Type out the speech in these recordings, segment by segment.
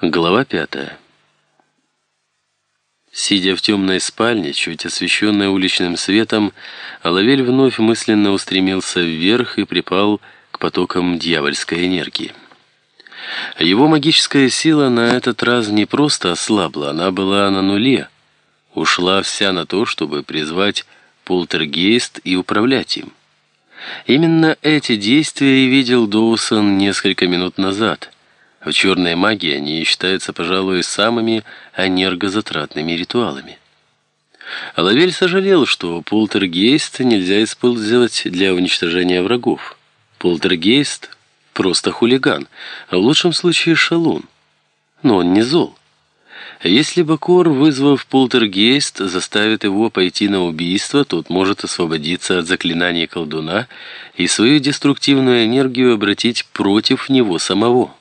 Глава пятая. Сидя в темной спальне, чуть освещенной уличным светом, Лавель вновь мысленно устремился вверх и припал к потокам дьявольской энергии. Его магическая сила на этот раз не просто ослабла, она была на нуле. Ушла вся на то, чтобы призвать полтергейст и управлять им. Именно эти действия и видел Доусон несколько минут назад – в черной магии они считаются, пожалуй, самыми энергозатратными ритуалами. Лавель сожалел, что полтергейст нельзя использовать для уничтожения врагов. Полтергейст – просто хулиган, а в лучшем случае шалун. Но он не зол. Если Бакор, вызвав полтергейст, заставит его пойти на убийство, тот может освободиться от заклинаний колдуна и свою деструктивную энергию обратить против него самого.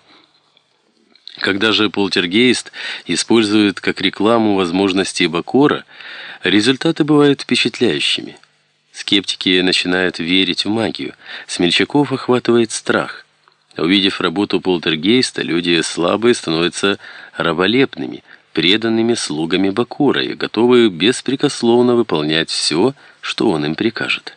Когда же полтергейст использует как рекламу возможности Бакора, результаты бывают впечатляющими. Скептики начинают верить в магию, смельчаков охватывает страх. Увидев работу полтергейста, люди слабые становятся раболепными, преданными слугами Бакура и готовы беспрекословно выполнять все, что он им прикажет.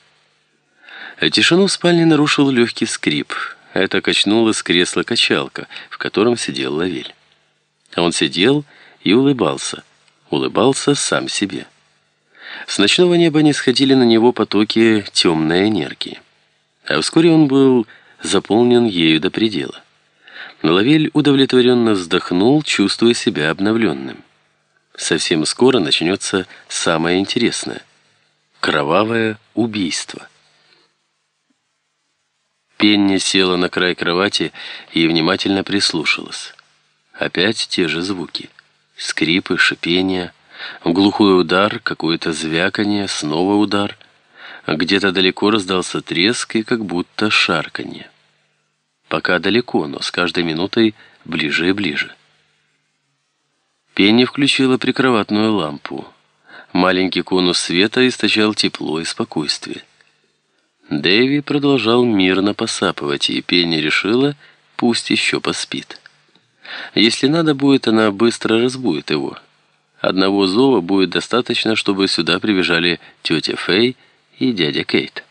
Тишину в спальне нарушил легкий скрип – это качнулась кресло-качалка, в котором сидел Лавель. Он сидел и улыбался. Улыбался сам себе. С ночного неба не сходили на него потоки темной энергии. А вскоре он был заполнен ею до предела. Лавель удовлетворенно вздохнул, чувствуя себя обновленным. Совсем скоро начнется самое интересное – кровавое убийство. Пенни села на край кровати и внимательно прислушалась. Опять те же звуки. Скрипы, шипения, глухой удар, какое-то звяканье, снова удар. Где-то далеко раздался треск и как будто шарканье. Пока далеко, но с каждой минутой ближе и ближе. Пенни включила прикроватную лампу. Маленький конус света источал тепло и спокойствие. Дэви продолжал мирно посапывать, и Пенни решила, пусть еще поспит. Если надо будет, она быстро разбудит его. Одного зова будет достаточно, чтобы сюда прибежали тетя Фэй и дядя Кейт.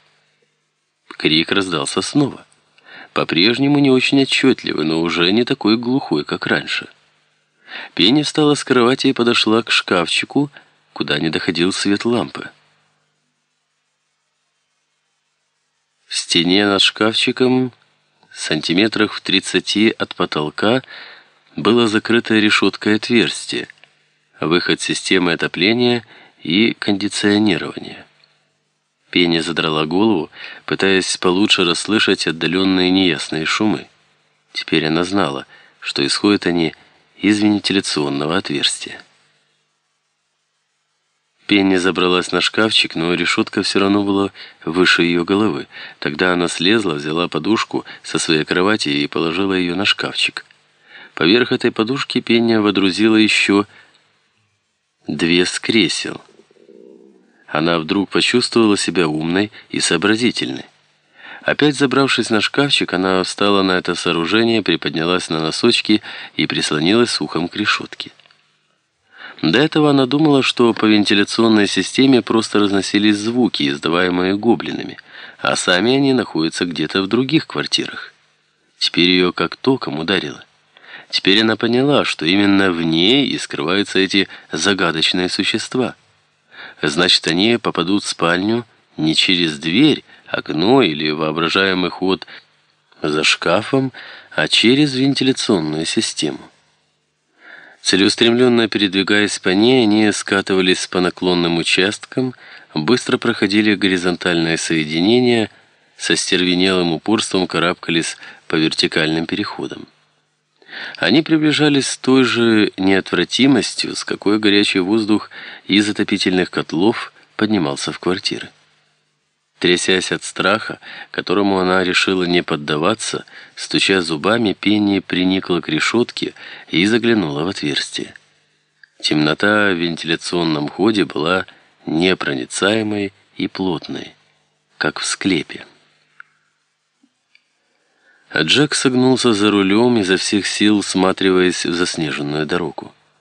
Крик раздался снова. По-прежнему не очень отчетливый, но уже не такой глухой, как раньше. Пенни встала с кровати и подошла к шкафчику, куда не доходил свет лампы. Стене над шкафчиком, сантиметрах в тридцати от потолка, было закрытое решеткой отверстие, выход системы отопления и кондиционирования. Пенни задрала голову, пытаясь получше расслышать отдаленные неясные шумы. Теперь она знала, что исходят они из вентиляционного отверстия. Пенни забралась на шкафчик, но решетка все равно была выше ее головы. Тогда она слезла, взяла подушку со своей кровати и положила ее на шкафчик. Поверх этой подушки Пенни водрузила еще две с кресел. Она вдруг почувствовала себя умной и сообразительной. Опять забравшись на шкафчик, она встала на это сооружение, приподнялась на носочки и прислонилась ухом к решетке. До этого она думала, что по вентиляционной системе просто разносились звуки, издаваемые гоблинами, а сами они находятся где-то в других квартирах. Теперь ее как током ударило. Теперь она поняла, что именно в ней и скрываются эти загадочные существа. Значит, они попадут в спальню не через дверь, окно или воображаемый ход за шкафом, а через вентиляционную систему. Целеустремленно передвигаясь по ней, они скатывались по наклонным участкам, быстро проходили горизонтальное соединение, со стервенелым упорством карабкались по вертикальным переходам. Они приближались с той же неотвратимостью, с какой горячий воздух из отопительных котлов поднимался в квартиры. Трясясь от страха, которому она решила не поддаваться, стуча зубами, Пенни приникла к решетке и заглянула в отверстие. Темнота в вентиляционном ходе была непроницаемой и плотной, как в склепе. А Джек согнулся за рулем, изо всех сил всматриваясь в заснеженную дорогу.